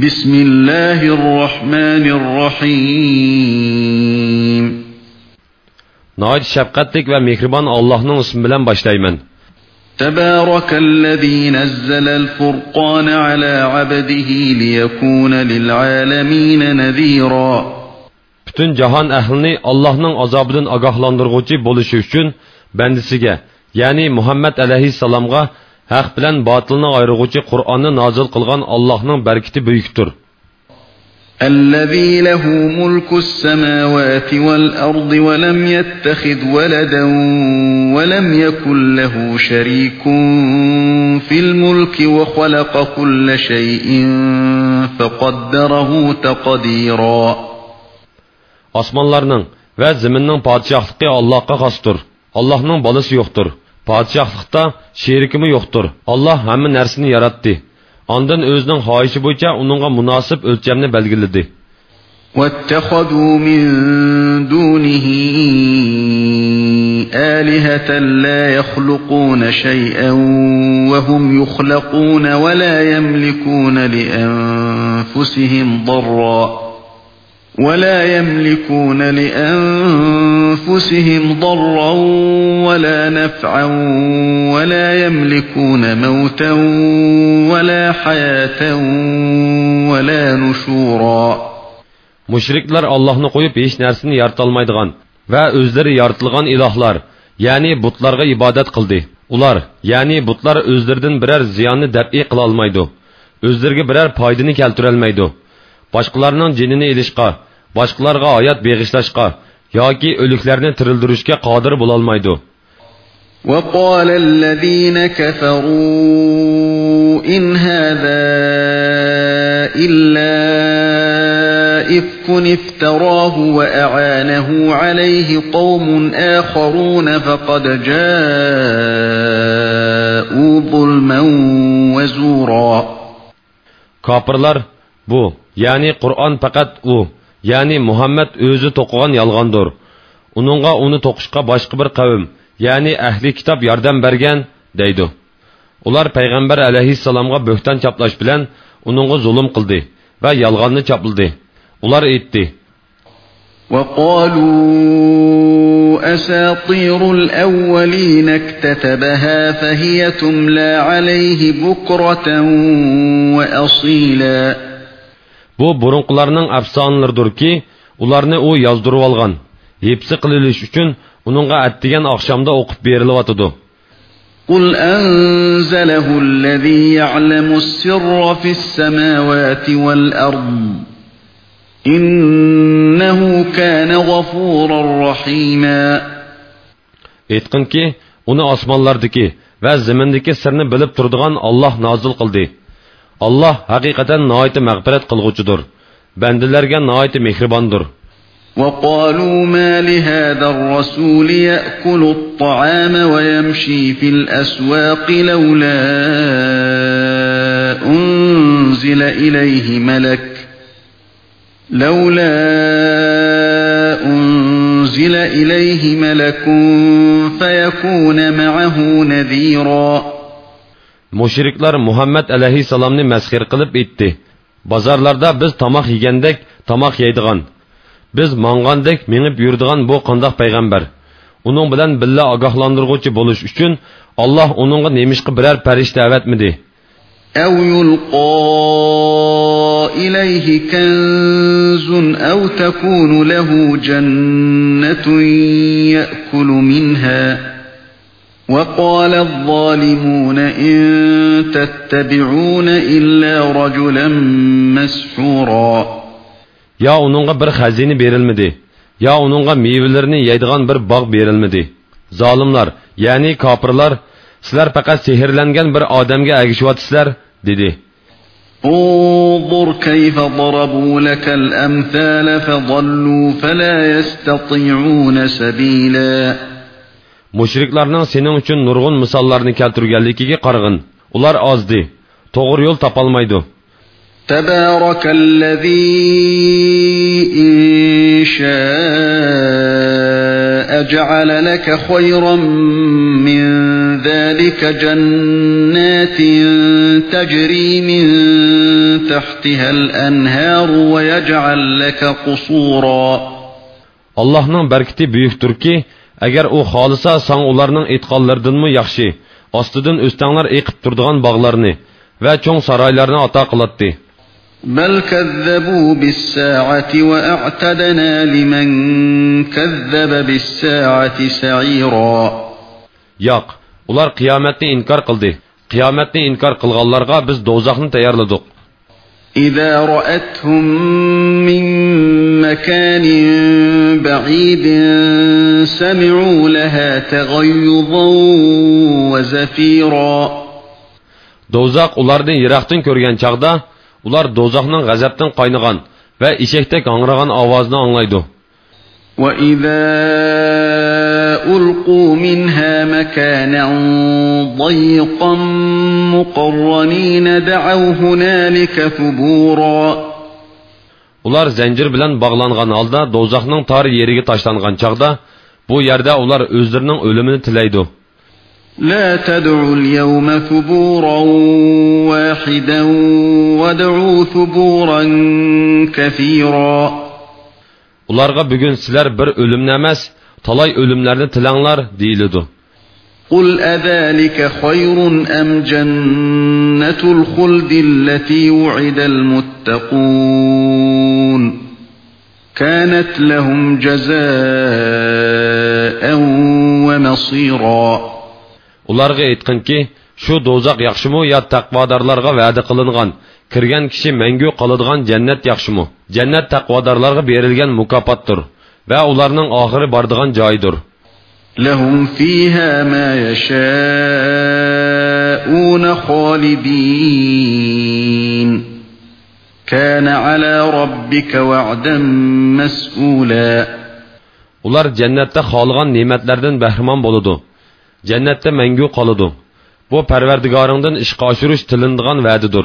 Bismillahirrahmanirrahim. Nəhayət şəfqətlik və mehriban Allahın ismi ilə başlayıram. Təbərəkəllezî nəzzələl furqan alə abdihi liyekûne lil âlemîn nezîrâ. Bütün cahan əhlini Allahın azabından ağahlandırğıcı bolışı üçün bəndisiga, yəni Muhammed əleyhissalamğa Haq bilan botilni ayiruvchi Qur'onni nozil qilgan Allohning barkati buyukdir. الذي له ملك السماوات والأرض ولم يتخذ ولدا ولم يكن له شريك في الملك وخلق كل شيء فقدره تقديرا. أسمان لارنن وزمنن پاتشاقلقى الله قاستر الله نن بالس يوختر Podshohlikda sherikimi yo'qdir. Alloh hamma narsani yaratdi. Ondan o'zining xohishi bo'yicha uningga munosib o'lchamni belgiladi. واتخذوا من دونه آلهة لا يخلقون شيئا وهم يخلقون ولا يملكون لأنفسهم ضرًّا ولا يملكون لأنفسهم ضرا ولا نفعا ولا يملكون موتا ولا حياة ولا نشورا Müşrikler Allah'ını koyup hiç nersini yaratılmaydıgan ve özleri yaratılgan ilahlar, yani butlarga ibadet kıldı. Ular, yani butlar özlerden birer ziyanı deb'i kılalmaydı. Özlerge birer paydını keltirelmeydi. Başkalarının cinini ilişqa, boshqalarga hayot beg'ishlashga yoki o'liklarni tirildirishga qodir bo'lolmaydi وقال الذين كفروا إن هذا إلا إفك افتراه وأعانه عليه قوم آخرون فقد جاءوا ظلما وزورا Kapırlar bu, yani Kur'an fakat u, ya'ni muhammad o'zi to'qigan yolg'ondir uningga uni to'qishga boshqa bir qavm ya'ni ahli kitob yordam bergan deydi ular payg'ambar alayhissalomga bo'xton chaplash bilan uningga zulm qildi va yolg'onni chapladi ular aytdi وقالوا أساطير الأولين اكتتبها فهي تملى عليه بكرة وأصيلاً bu burunqilarning afsonalaridirki ularni u yozdirib olgan hepsi qililish uchun uningga attigan oqshomda o'qib berilyotidi قل أنزله الذي يعلم السر في السماوات والأرض إنه كان غفورا رحيما aytqinki uni osmonlardagi va zimindagi sirni bilib turadigan olloh nozil qildi Allah haqiqatan noiti mag'firat qilg'uchidir. Bandalarga noiti mehribondir. وقالوا ما لهذا الرسول يأكل الطعام ويمشي في الأسواق لولا أنزل إليه ملك لولا أنزل إليه ملك فيكون معه نذيراً mushriklar muhammad alayhissalomni masxir qilib aytdi bozorlarda biz tomoq yegandek tomoq yeydigan biz mong'andek mengib yurdigan bu qandoq payg'ambar uning bilan billa ogohlantirg'uvchi bo'lish uchun ئاللاھ ئۇنىڭغا نېمىشقا بىرەر پەرىشتە ئەۋەتمىدى أو يلقى إليه كنز أو تكون له جنة يأكل منها وقال الظالمون إن تتبعون إلا رجلا مسحورا. يا ئۇنىڭغا بىر خەزىنە بېرىلمىدى. يا ئۇنىڭغا مېۋىلىرىنى يەيدىغان بىر باغ بېرىلمىدى. ظالملار يعني كابر كابرلار سلر فقط سهرلنگن بر آدم اگشوات سلر ديدي انظر كيف ضربوا لك الأمثال فضلوا فلا يستطيعون سبيلا. mushriklarning sening uchun nurg'un misollarni keltirganligiga qarag'in ular ozdi to'g'ri yo'l topolmaydi أجعل لك خيرا من ذلك جنات تجري من تحتها الأنهار ويجعل لك قصورا Allah'ın berketi büyüktür ki, əgər o xalisa san onlarning etqanlardanmı yaxshi, ostidan o'stanglar eqib turadigan bog'larni va cho'ng saroylarni ato qiladi. بل كذبوا بالساعة وأعتدنا لمن كذب بالساعة سعيرا Yo'q, ular qiyomatni inkor qildi. Qiyomatni inkor qilganlarga biz do'zaxni tayyorladik. إذا رأتهم من مكان بعيد سمعوا لها تغيظا وزفيرا Do'zax ularni yiroqdan ko'rgan chaqda ular do'zaxning g'azabdan qaynagan va eshakdek hangragan ovozini anglaydi. وَإِذَا أُلْقُوا مِنْهَا مَكَانًا ضَيِّقًا مُقَرَّنِينَ دَعَوْا هُنَالِكَ ثُبُورًا Ular zanjir bilan bog'langan holda do'zaxning tor yeriga tashlangan chaqda bu yerda ular o'zlarining o'limini tilaydi. لا تدعوا اليوم ثبورا واحدا وادعوا ثبورا كثيرا Ularga bugun sizlar bir o'limni emas, talay o'limlarni tilanglar deyiladi. قل أذلك خير أم جنة الخلد التي وعد المتقون كانت لهم جزاء ومصيرا Ularga aytqinki, shu do'zax yaxshimi yo taqvodorlarga va'da qilingan, kirgan kishi mangu qoladigan jannat yaxshimi? Jannat taqvodorlarga berilgan mukofotdir va ularning oxiri boradigan joyidir. لهم فيها ما يشاءون خالدين كان على ربك وعدا مسئولا Ular jannatda xohlagan ne'matlardan bahramon bo'ladi. Jannatda mangu qoladi. Bu Parvardigoringdan ishqa oshirish tilindigan va'didir.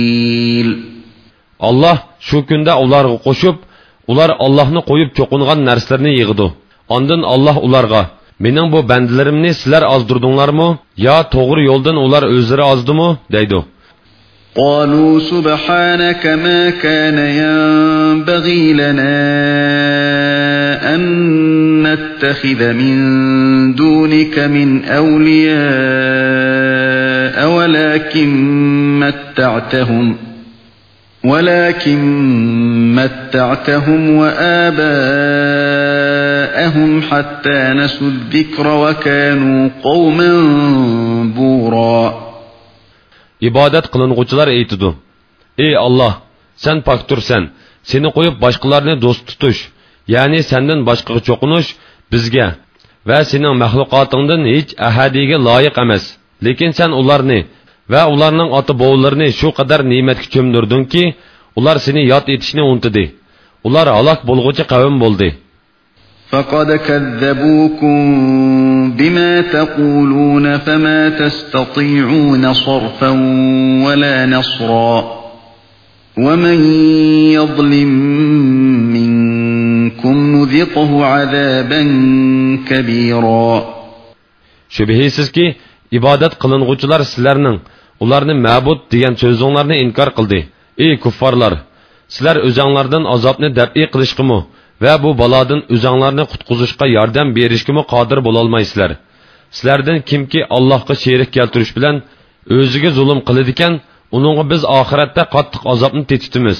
Allah shu kunda ularga qo'shib, ular Allohni qo'yib cho'qingan narsalarni yig'idi. Ondan Alloh ularga: "Mening bu bandalarimni sizlar ozdirdinglarmi yo to'g'ri yo'ldan ular o'zlari ozdimi?" deydi. قالوا سبحانك ما كان ينبغي لنا أن نتخذ من دونك من أولياء ولكن متعتهم ولكن متعتهم وآباءهم حتى نسوا الذكر وكانوا قوما بورا ibodat qiling'uvchilar aytidi ey olloh sen poktursan seni qo'yib boshqalarni do'st tutish ya'ni sendan boshqaga cho'qinish bizga va sening maxluqotingdan hech ahadiga loyiq emas lekin sen ularni va ularning ota bovlarini shu qadar ne'matga cho'mdirdingki ular seni yod etishni untidi ular halok bo'lg'uchi qavm bo'ldi فقد كذبوكم بما تقولون فما تستطيعون صرفا ولا نصرا ومن يظلم منكم نذقه عذابا كبيرا shubhisizki ibodat qiling'uvchilar sizlarning ularni ma'bud degan so'zinglarni inkor qildi ey kuffarlar sizlar o'zanglardan azobni dabiy qilishqimi va bu balodan o'zanglarni qutqizishga yordam berishgimi qodir bo'lolmaysizlar sizlardan kimki allohga sherik keltirish bilan o'ziga zulm qiladigan uningga biz oxiratda qattiq azobni tetitimiz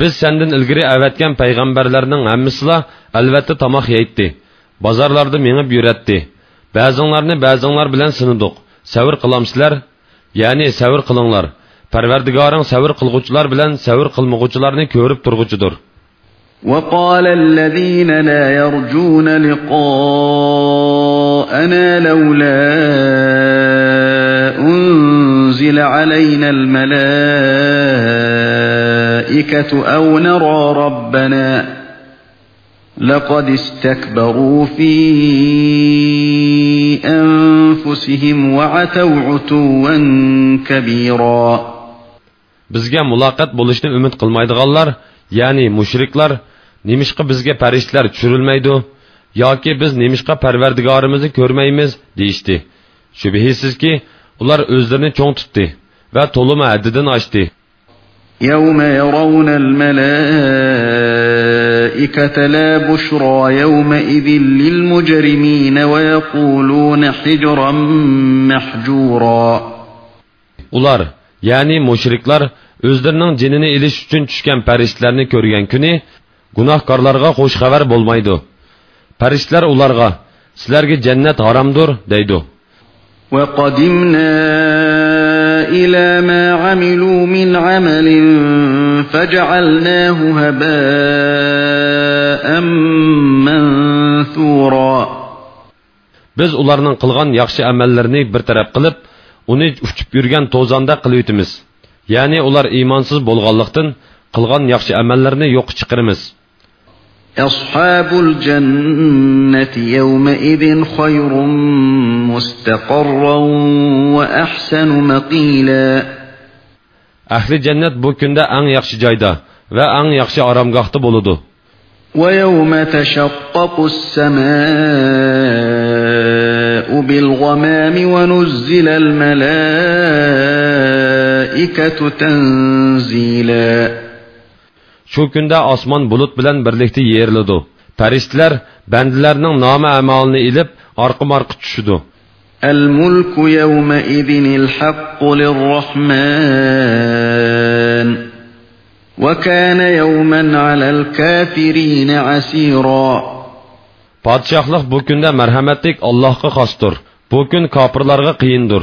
biz sendin ilgari avatgan payg'ambarlarning hammasila albatta tomoq yeydi bozorlarda mengib yuratdi ba'zinglarni ba'zinglar bilan sinidiq savr qilamsizlar ya'ni savr qilinglar parvardigoring savr qilg'uvchilar bilan savr qilmag'uvchilarni ko'rib turg'uchidir وقال الذين لا يرجون لقاءنا لولا أنزل علينا الملائكة أو نرى ربنا لقد استكبروا في أنفسهم وعتوا عتوا كبيرا bizga muloqot bo'lishni umid qilmaydiganlar ya'ni mushriklar nemishqa bizga farishtalar tushirilmaydi yoki biz nemishqa parvardigorimizni ko'rmaymiz deyishdi shubhisizki ular o'zlarini cho'ng tutdi va to'lima haddidan oshdi يوم يرون الملائكة لا بشرى يومئذ للمجرمين ويقولون حجرا محجورا ular ya'ni mushriklar o'zlarining jinini ilish uchun tushgan farishtalarni ko'rgan kuni gunohkorlarga xush xabar bo'lmaydi farishtalar ularga sizlarga jannat haromdir deydi وقدمنا إلى ما عملوا من عمل فجعلناه هباء منثورا biz ularning qilgan yaxshi amallarini bir taraf qilib uni uchib yurgan to'zonda qilib ya'ni ular iymonsiz bo'lganlikdan qilgan yaxshi amallarni yo'q chiqaramiz أصحاب الجنة يومئذ خير مستقرا وأحسن مقيلا. ahli jannat bu kunda eng yaxshi joyda va eng yaxshi oromgohda bo'ladi ويوم تشقق السماء بالغمام ونزل الملائكة تنزيلا. Shu kunda osmon bulut bilan birlikda yeriladi farishtalar bandalarning nomi amalini ilib orqa morqa tushidi الملك يومئذ الحق للرحمن وكان يوما على الكافرين عسيرا podshohlik bu kunda marhamatlik allohga xosdir bu kun kofirlarga qiyindir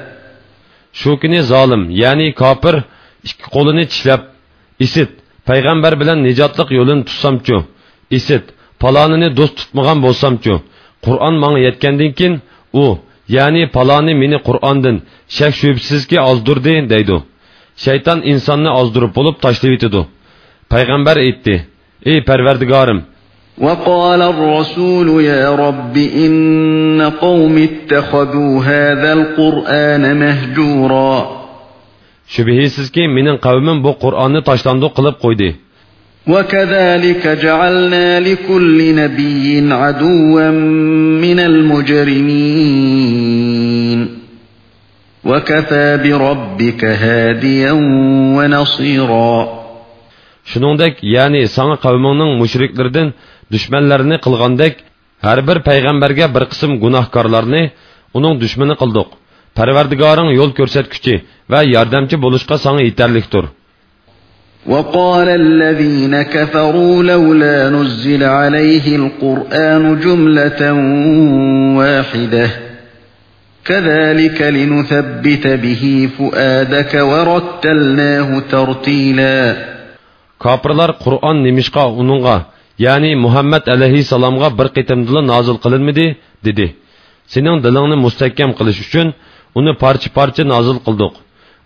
Shu kuni zolim ya'ni kofir ikki qo'lini tishlab isit payg'ambar bilan nijotliq yo'lini tutsamchu isit palonini do'st tutmagan bo'lsamchu qur'on manga yetgandan keyin u ya'ni paloni meni qur'ondan shak shubsizki ozdirdi deydi shayton insonni ozdirib bo'lib tashlab yetidi payg'ambar aytdi ey parvardigorim وقال الرسول يا رب إن قوم اتخذوا هذا القرآن مهجورا. شبهيسز كي من قوم بو قرآن تشتندو قلب قويدي وكذلك جعلنا لكل نبي عدوا من المجرمين. وكفى بربك هاديا ونصيرا. شنوندك يعني سان قومنن مشركلردن dushmanlarini qilgandek har bir payg'ambarga bir qism gunohkorlarni uning dushmani qildik parvardigoring yo'l ko'rsatguchi va yordamchi bo'lishga sana yetarlikdir وقال الذين كفروا لولا نزل عليه القرآن جملة واحدة كذلك لنثبت به فؤادك ورتلناه ترتيلا kofirlar qur'on nimishqa uningga ya'ni muhammad alayhissalomga bir qitimdila nozil qilinmidi dedi sening dilingni mustahkam qilish uchun uni parcha parcha nozil qildik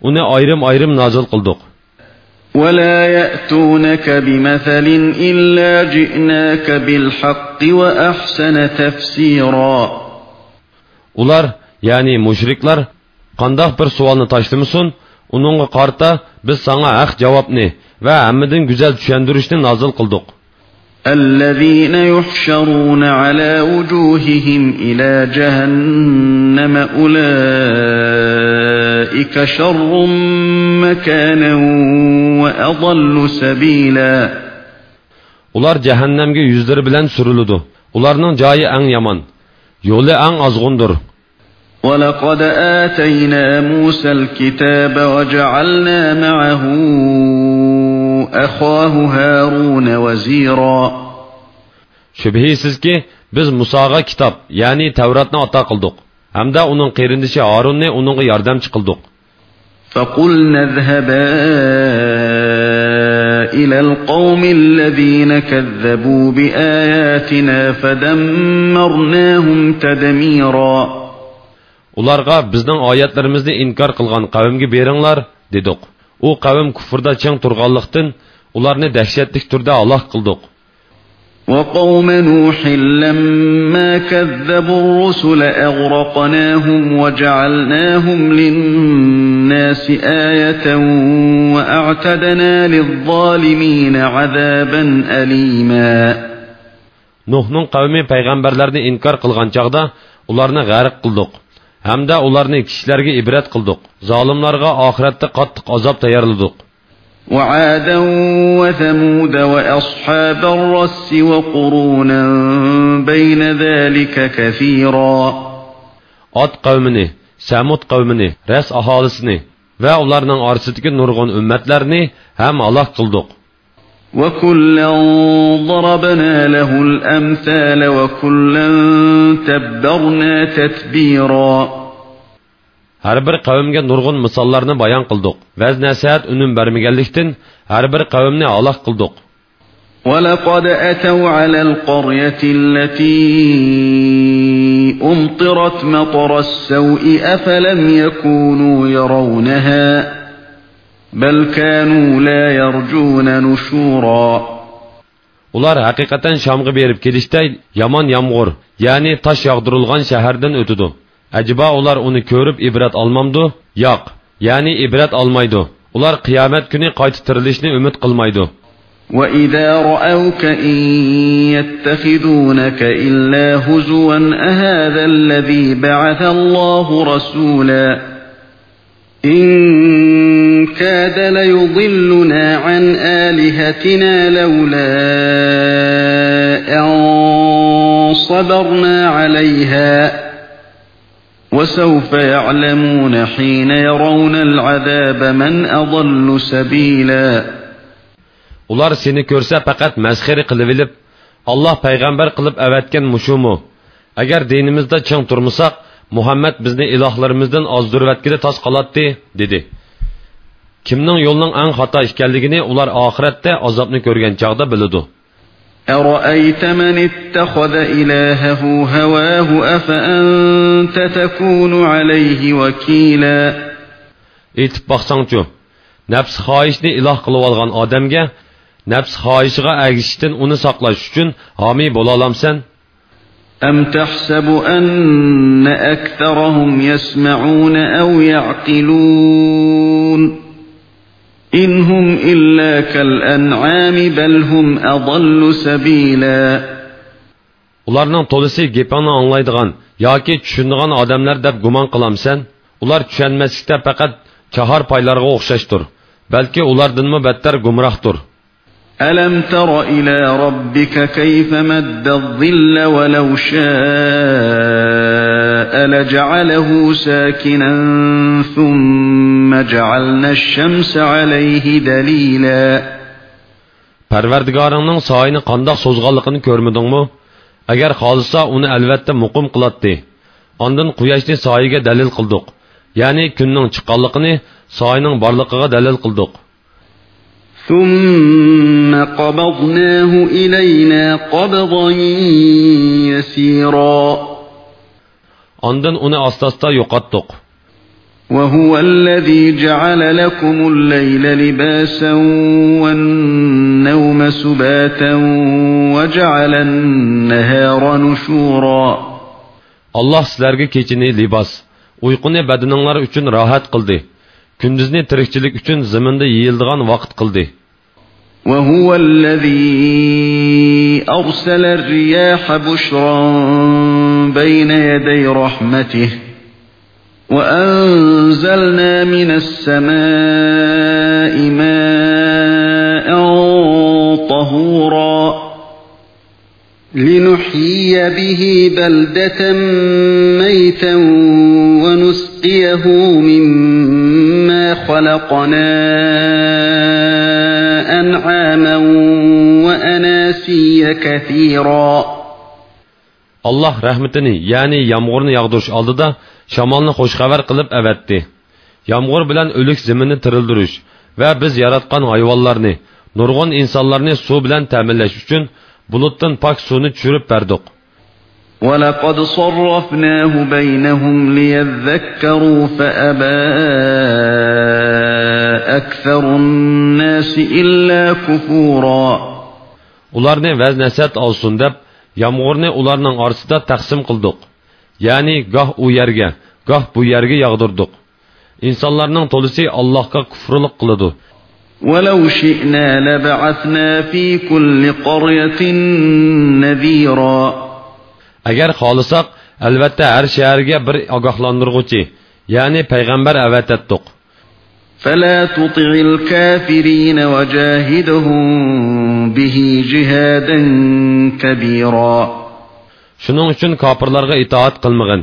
uni ayrim ayrim nozil qildik ولا يأتونك بمثل إلا جئناك بالحق وأحسن تفسيرا ular ya'ni mushriklar qandoq bir savolni tashlamasin uningga qarta biz sanga haq javobni va hammadan go'zal tushuntirishni nozil qildik الذين يحشرون على وجوههم إلى جهنم أولئك شر مكانا وأضل سبيلا. Ular jahannamga يۈزلىرى بىلەن سۆرىلىدۇ ئۇلارنىڭ جايى ئەڭ يامان يولى ئەڭ ئازغۇندۇر ولقد آتينا موسى الكتاب وجعلنا معه أخاه هارون وزيرا. شبهي كي بز مساغا كتاب يعني توراتنا عطا قلدوك هم دا اونن قيرندشي هارون ني اونن ياردم چقلدوك فقلنا اذهبا إلى القوم الذين كذبوا بآياتنا فدمرناهم تدميرا. Уларга биздин аяттарыбызды инкар кылган кавимге бериңлар, дедик. u qavm kufrda cheng turganlikdan ularni dahshatlik turda aloq qildik وقوم نوح لما كذبوا الرسل أغرقناهم وجعلناهم للناس آية وأعتدنا للظالمين عذابا أليما نوح نون قومي پیغمبرلرن انكار قلغان چاغدا اولارنا غارق قلدوق hamda ularni kishilarga ibrat qildik zolimlarga oxiratda qattiq azob tayyorladik وعادا وثمود وأصحاب الرس وقرونا بين ذلك كثيرا qavmini samud qavmini ras aholisini va ularning orasidagi nurg'un ummatlarni ham aloq qildik وكلا ضربنا له الأمثال وكلا تبرنا تتبيرا har bir qavmga nurg'un misollarni bayon qildik vaz nasihat unum bermaganlikdan har bir qavmni aloq qildik ولقد أتوا على القرية التي أمطرت مطر السوء أفلم يكونوا يرونها بل كانوا لا يرجون نشورا ular haqiqatan shamga berib kelishday yomon yomg'ir ya'ni tosh yog'dirilgan shahardan o'tidi ajiba ular uni ko'rib ibrat olmamdu yo'q ya'ni ibrat olmaydi ular qiyomat kuni qayta tirilishni umid qilmaydi وإذا رأوك إن يتخذونك إلا هزوا أهذا الذي بعث الله رسولا إن كاد ليضلنا عن آلهتنا لولا أن صبرنا عليها وسوف يعلمون حين يرون العذاب من أضل سبيلا ular seni ko'rsa faqat masxiri qilib ilib alloh payg'ambar qilib avatgan mushumu agar dinimizda ching turmasak muhammad bizni ilohlarimizdan ozdirvatkida tos qolatdi dedi kimning yo'lning ang xato ekanligini ular oxiratda azobni ko'rgan chog'da biladi أرأيت من اتخذ إلهه هواه أفأنت تكون عليه وكيلا aytib boqsangchu nafs xohishni iloh qilib olgan odamga nafs xohishiga agishishdan uni saqlash uchun homiy bo'la olamsan أم تحسب أن أكثرهم يسمعون أو يعقلون إن هم إلا كالأنعام بل هم أضل سبيلا ularning to'lisi gepingni anglaydigan yoki tushunadigan odamlar deb gumon qilamsan ular tushunmaslikda faqat chahar paylarga o'xshashdir balki ulardanmi battar gumrohdir ألم تر إلى ربك كيف مد الظل ولو شاء لجعله ساكنا ثم جعلنا الشمس عليه دليلا parvardigoringning soyini qandoq so'zg'anligini ko'rmadingmi agar xohlasa uni albatta muqim qiladi ondin quyoshni soyiga dalil qildik ya'ni kunning chiqqanligini soyning borliqiga dalil qildik ثم قبضناه إلينا قبضا يسيرا. عندن أنا استاستا يقطق. وهو الذي جعل لكم الليل لباسا والنوم سباتا وجعل النهار نشورا. الله سلرگی کیچینی لباس. uyquni badininglar uchun rohat قلده. Kunduzni tirikchilik uchun zaminda yeyildigan vaqt qildi وهو الذي أرسل الرياح بشرا بين يدي رحمته وأنزلنا من السماء ماء طهورا لنحيي به بلدة ميتا ونسقيه مما خلقنا أنعاما وأناسيا كثيرا Allah rahmetini, ya'ni yomg'irni yog'dirish oldida shamolni xushxabar qilib avatdi. Yomg'ir bilan o'lik zaminni tirildirish va biz yaratgan hayvonlarni, nurg'un insonlarni suv bilan ta'minlash uchun bulutdan pok suvni tushirib berdik. ولقد صرفناه بينهم ليذكروا فأبى أكثر الناس إلا كفورا ularni vaz nasat olsin deb yomg'irni ularning orasida taqsim qildik ya'ni goh u yerga goh bu yerga yog'dirdik insonlarning to'lisi allohga kufrlik qiladi ولو شئنا لبعثنا في كل قرية نذيرا agar xohlasak albatta har shaharga bir ogohlantirg'uchi ya'ni payg'ambar avatatdiq فلا تطع الكافرين وجاهدهم به جهادا كبيرا shuning uchun kofirlarga itoat qilmag'in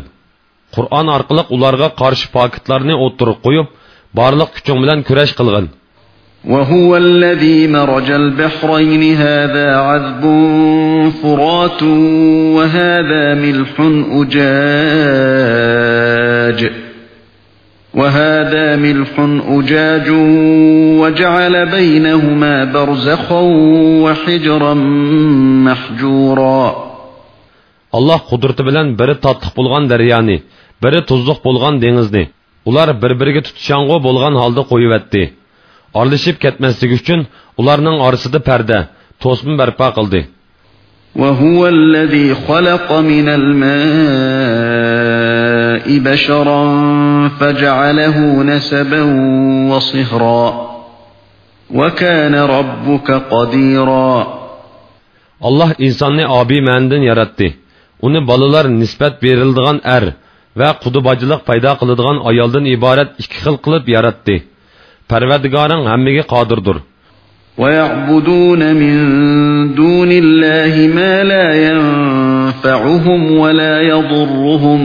qur'on orqali ularga qarshi pokitlarni o'ttirib qo'yib barliq kuching bilan kurash qilg'in وهو الذي مرج البحرين هذا عذب فرات وهذا ملح أجاج. وهذا ملح أجاج وجعل بينهما برزخا وحجرا محجورا. الله قدرت بلن بر تطق بولغان درياني بر تزدق بولغان دينزني ular birbirige tutuşan go bolgan halda koyuvetti. Orlashib ketmasligi uchun ularning orasida parda to'sma barpo qildi وهو الذي خلق من الماء بشرا فجعله نسبا وصهرا وكان ربك قديرا alloh insonni obiy mandan yaratdi uni bolalar nisbat berildigan er va qudubachilik paydo qiladigan ayoldan iborat ikki xil qilib yaratdi parvardigoring hammaga qodirdir ويعبدون من دون الله ما لا ينفعهم ولا يضرهم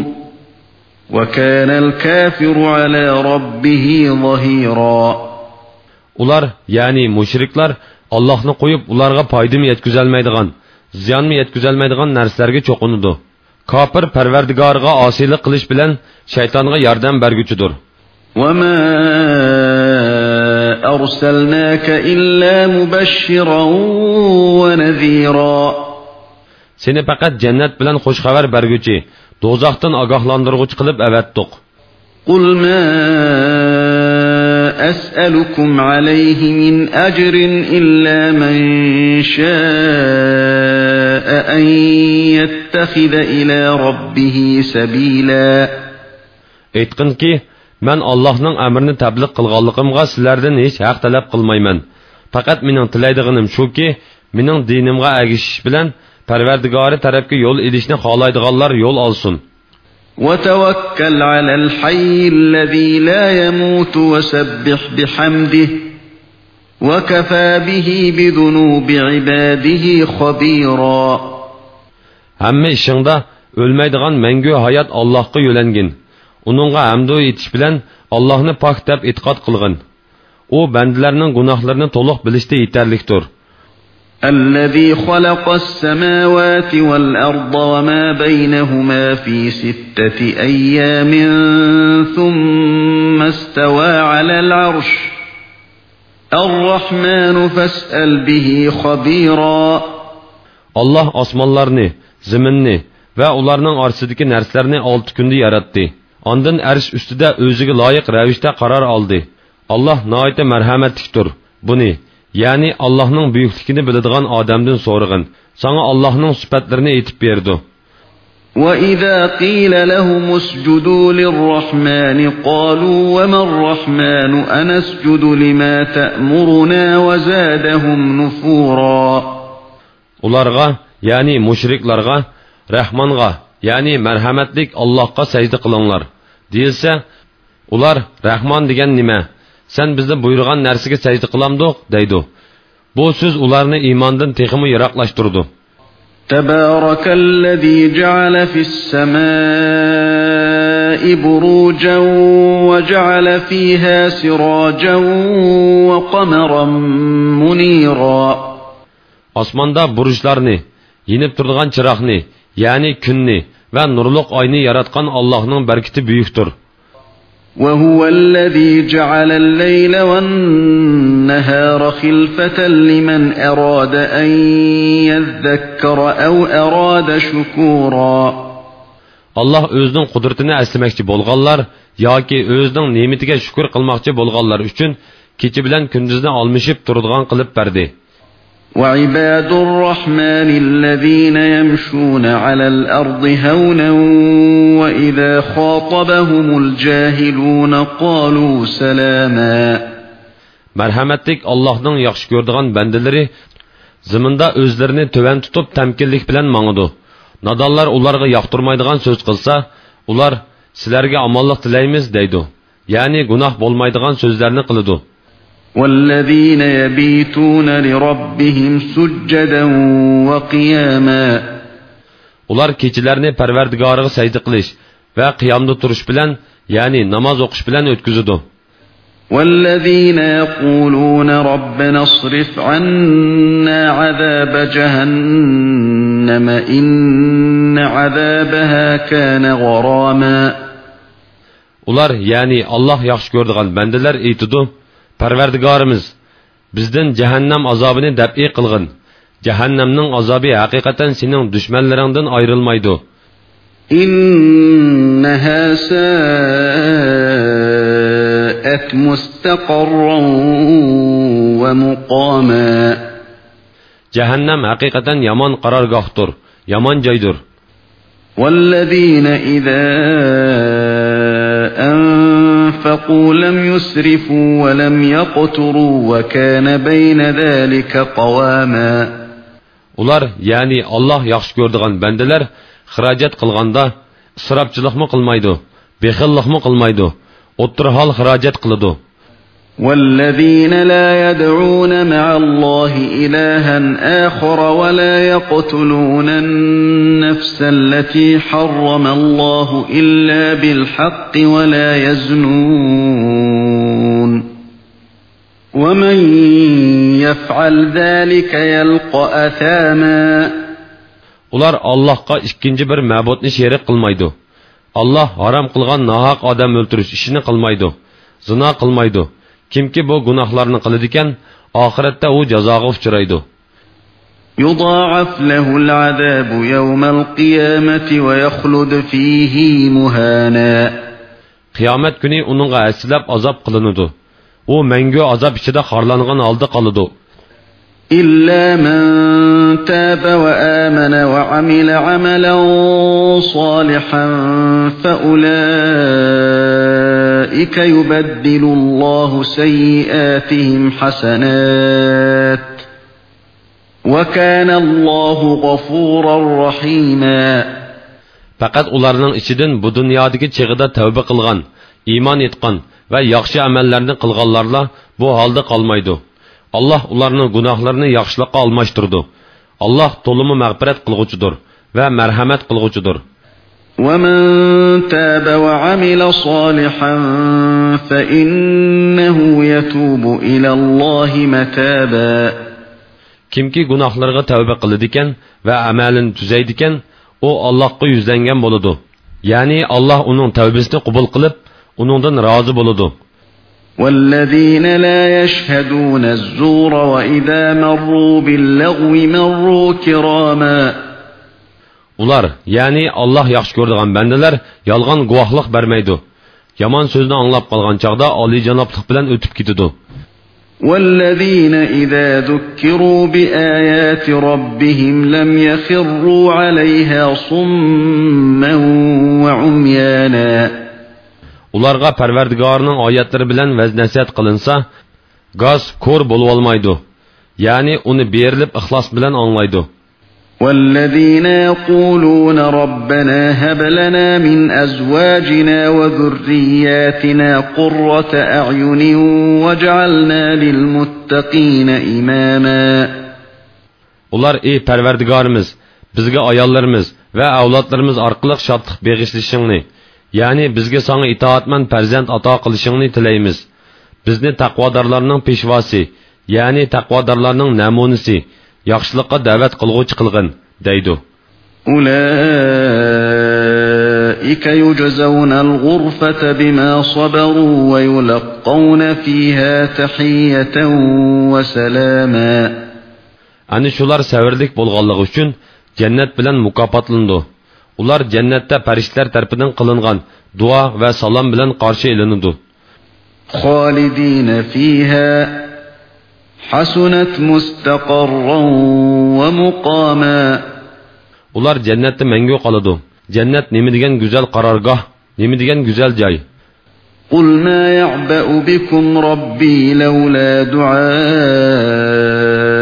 وكان الكافر على ربه ظهيرا ular ya'ni mushriklar allohni qo'yib ularga foydami yetkazolmaydigan ziyonmi yetkazolmaydigan narsalarga cho'qinadi kofir parvardigoriga osiylik qilish bilan shaytonga yordam berguchidir وما أرسلناك إلا مبشرا ونذيرا seni faqat jannat bilan xushxabar berguchi do'zaxdan ogohlantirg'uchi qilib avatdiq قل ما أسألكم عليه من أجر إلا من شاء أن يتخذ إلى ربه سبيلا aytqinki man allohning amrini tabliq qilganligimga sizlardan hech haq talab qilmayman faqat mening tilaydiganim shuki mening dinimga agishish bilan parvardigori tarafga yo'l ilishni xohlaydiganlar yo'l olsin وتوكل على الحي الذي لا يموت وسبح بحمده وكفى به بذنوب عباده خبيرا hamma ishingda o'lmaydigan mangu hayot allohga yo'langin uningga hamdu etish bilan allohni pok deb e'tiqod qilg'in u bandalarning gunohlarini to'liq bilishda yetarlikdir الذي خلق السماوات والأرض وما بينهما في ستة أيام ثم استوى على العرش الرحمن فاسأل به خبيرا alloh osmonlarni zaminni va ularning orasidagi narsalarni olti kunda yaratdi ondan arsh ustida o'ziga loyiq ravishda qaror oldi alloh noita marhamatlikdir buni ya'ni allohning buyukligini biladigan odamdan so'rag'in sana allohning sifatlarini aytib berdi وَإِذَا قِيلَ لَهُمُ اسْجُدُوا لِلرَّحْمَنِ قَالُوا وَمَا الرَّحْمَنُ أَنَسْجُدُ لِمَا تَأْمُرُنَا وَزَادَهُمْ نُفُورًا Ularga, yani müşriklarga, Rahmanga, yani merhametlik Allah'a secde kılınlar. Değilse, ular Rahman degen nime? Sen bizni buyurgan narsiga secde kılamdık, deydi. Bu söz ularni imandan teximi yiroqlashtirdi. تبارك الذي جعل في السماء بروجا وجعل فيها سراجا وقمرا منيرا osmonda burjlarni yinib turadigan chiroqni ya'ni kunni va nurliq oyni yaratgan allohning barkati buyukdir وهو الذي جعل الليل والنهار خلفة لمن أراد أن يذكر أو أراد شكورا alloh o'zining qudratini eslamoqchi bo'lganlar yoki o'zining ne'matiga shukur qilmoqchi bo'lganlar uchun kecha bilan kunduzni almashib turadigan qilib berdi وعباد الرحمن الذين يمشون على الأرض هونا وإذا خاطبهم الجاهلون قالوا سلاما marhamatlik allohning yaxshi ko'rdigan bandalari ziminda o'zlarini tuvan tutib tamkinlik bilan mangidi nodonlar ularga yoqtirmaydigan so'z qilsa ular sizlarga omonlik tilaymiz deydi ya'ni gunoh bo'lmaydigan so'zlarni qiladi والذين يبيتون لربهم سجدا وقياما ular kechalarni parvardigoriga sajda qilish va qiyomda turish bilan ya'ni namoz o'qish bilan o'tkazadi والذين يقولون ربنا اصرف عنا عذاب جهنم إن عذابها كان غراما ular ya'ni alloh yaxshi ko'rdigan bandalar aytidi parvardigorimiz bizdan jahannam azobini dabiy qilg'in jahannamning azobi haqiqatan sening dushmanlaringdan ayrilmaydi إنها ساءت مستقرا ومقاما jahannam haqiqatan yomon qarorgohdir yomon joydir والذين إذا أنفقوا لم يسرفوا ولم يقتروا وكان بين ذلك قواما ular ya'ni alloh yaxshi ko'rdigan bandalar xarajat qilganda isrofchilikmi qilmaydi bexillikmi qilmaydi o'ttir hol xarajat qiladi والذين لا يدعون مع الله إلها آخر ولا يقتلون النفس التي حرم الله إلا بالحق ولا يزنون ومن يفعل ذلك يلقى أثاما ular allohga ikkinchi bir ma'budni sherik qilmaydi alloh harom qilgan nohaq odam o'ltirish ishini qilmaydi zino qilmaydi كم kimki bu gunohlarni qiladigan oxiratda u jazoga uchraydi. يضاعف له العذاب يوم القيامة ويخلد فيه مهانا. قيامت كني أنغا أسلاب أزاب قلندو و منغو أزاب شدا خارلانغان ألد قلدو إلا من تاب وآمن وعمل عملا صالحا فأولئك فأولئك يبدل الله سيئاتهم حسنات وكان الله غفورا رحيما faqat ularning ichidan bu dunyodagi chig'ida tavba qilgan iymon etgan va yaxshi amallarni qilganlarla bu holda qolmaydi alloh ularning gunohlarini yaxshilikqa almashtirdi alloh to'limi mag'firat qilg'uchidir va marhamat qilg'uchidir ومن تاب وعمل صالحا فإنه يتوب إلى الله متابا kimki gunohlarga tavba qiladigan va amalini tuzaydigan u allohga yuzlangan bo'ladi ya'ni alloh uning tavbasini qabul qilib uningdan rozi bo'ladi والذين لا يشهدون الزور وإذا مروا باللغو مروا كراما ular ya'ni alloh yaxshi ko'radigan bandalar yolg'on guvohlik bermaydi yomon so'zni anglab qolgan chog'da oliyjanoblik bilan o'tib ketadi والذين إذا ذكروا بآيات ربهم لم يخروا عليها صما وعميانا oyatlari bilan vaz nasihat qilinsa gaz ko'r bo'lib olmaydi ya'ni uni berilib ixlos bilan anglaydi والذين يقولون ربنا هب لنا من أزواجنا وذرياتنا قرة أعين واجعلنا للمتقين إماما ular ey parvardigorimiz bizga ayollarimiz va avlodlarimiz orqali shodlik beg'ishlashingni ya'ni bizga sanga itoatman farzand ato qilishingni tilaymiz bizni taqvodorlarning peshvosi ya'ni taqvodorlarning namunasi yaxshilikqa da'vat qilg'uvchi qilg'in deydi أولئك يجزون الغرفة بما صبروا ويلقون فيها تحية وسلاما ani shular savirlik bo'lganligi uchun jannat bilan mukofotlandi ular jannatda farishtalar tarafidan qilingan duo va salom bilan qarshi ilinadi خالدين فيها حسنت مستقرا ومقاما ular jannatda mangu qoladi jannat nima degan go'zal qarorgoh nima degan go'zal joy قل ما يعبأ بكم ربي لولا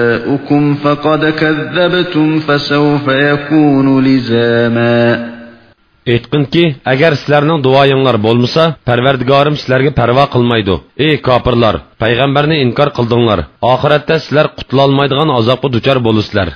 دعاؤكم فقد كذبتم فسوف يكون لزاما aytqinki agar sizlarning duoyinglar bo'lmasa parvardigorim sizlarga parvo qilmaydi ey kofirlar payg'ambarni inkor qildinglar oxiratda sizlar qutulolmaydigan azobga duchor bo'lasizlar